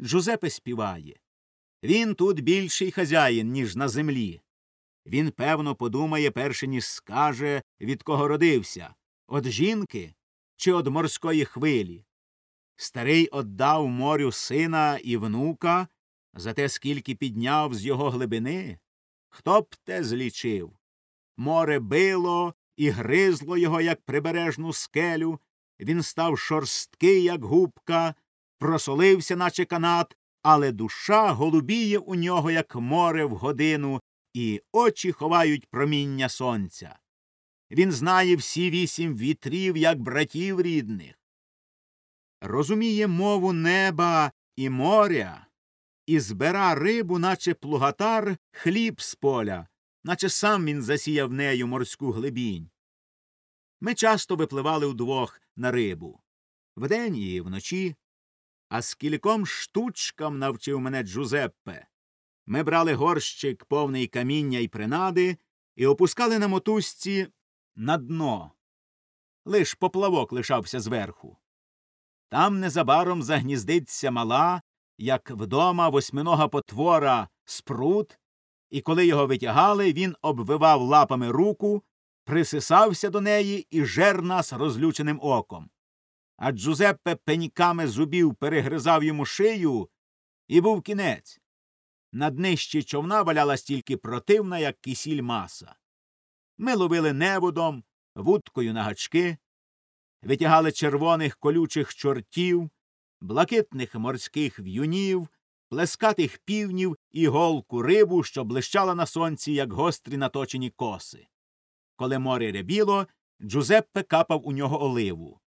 Джузепе співає. Він тут більший хазяїн, ніж на землі. Він, певно, подумає, перше ніж скаже, від кого родився од жінки чи од морської хвилі. Старий оддав морю сина і внука за те, скільки підняв з його глибини. Хто б те злічив? Море било і гризло його, як прибережну скелю, він став шорсткий, як губка, просолився, наче канат, але душа голубіє у нього, як море в годину, і очі ховають проміння сонця. Він знає всі вісім вітрів, як братів рідних. Розуміє мову неба і моря, і збира рибу, наче плугатар, хліб з поля, наче сам він засіяв нею морську глибінь. Ми часто випливали удвох на рибу вдень і вночі, а скільком штучкам навчив мене Джузеппе. Ми брали горщик повний каміння й принади і опускали на мотузці на дно. Лиш поплавок лишався зверху. Там незабаром загніздиться мала, як вдома восьминога потвора спрут, і коли його витягали, він обвивав лапами руку, присисався до неї і жер нас розлюченим оком. А Джузеппе пеньками зубів перегризав йому шию, і був кінець. На днищі човна валялась тільки противна, як кисіль маса. Ми ловили неводом, вудкою на гачки, витягали червоних колючих чортів, блакитних морських в'юнів, плескатих півнів і голку рибу, що блищала на сонці, як гострі наточені коси. Коли море рябіло, Джузеппе капав у нього оливу.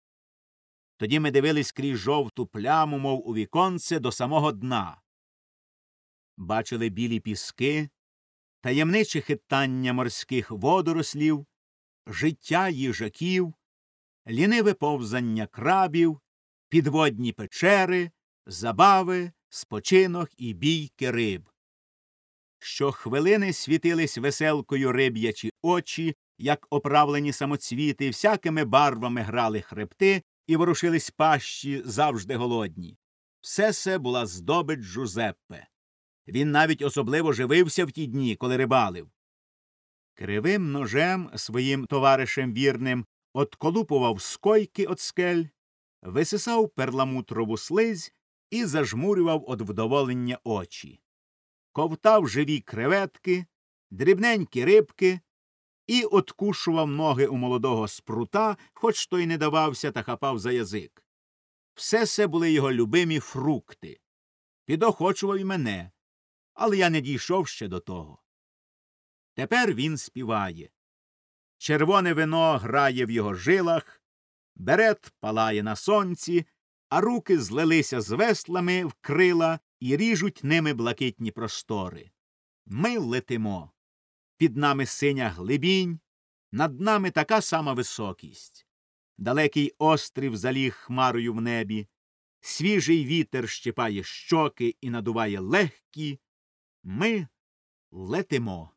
Тоді ми дивились крізь жовту пляму, мов у віконце, до самого дна. Бачили білі піски, таємниче хитання морських водорослів, життя їжаків, ліниве повзання крабів, підводні печери, забави, спочинок і бійки риб. Щохвилини світились веселкою риб'ячі очі, як оправлені самоцвіти, всякими барвами грали хребти і ворушились пащі завжди голодні. Все це була здобич Жузеппе. Він навіть особливо живився в ті дні, коли рибалив. Кривим ножем своїм товаришем вірним отколупував скойки от скель, висисав перламутрову слизь і зажмурював од вдоволення очі, ковтав живі креветки, дрібненькі рибки і откушував ноги у молодого спрута, хоч той не давався та хапав за язик. Все це були його любимі фрукти. Підохочував і мене, але я не дійшов ще до того. Тепер він співає. Червоне вино грає в його жилах, берет палає на сонці, а руки злилися з веслами в крила і ріжуть ними блакитні простори. Ми летимо. Під нами синя глибінь, над нами така сама високість. Далекий острів заліг хмарою в небі, свіжий вітер щипає щоки і надуває легкі. Ми летимо.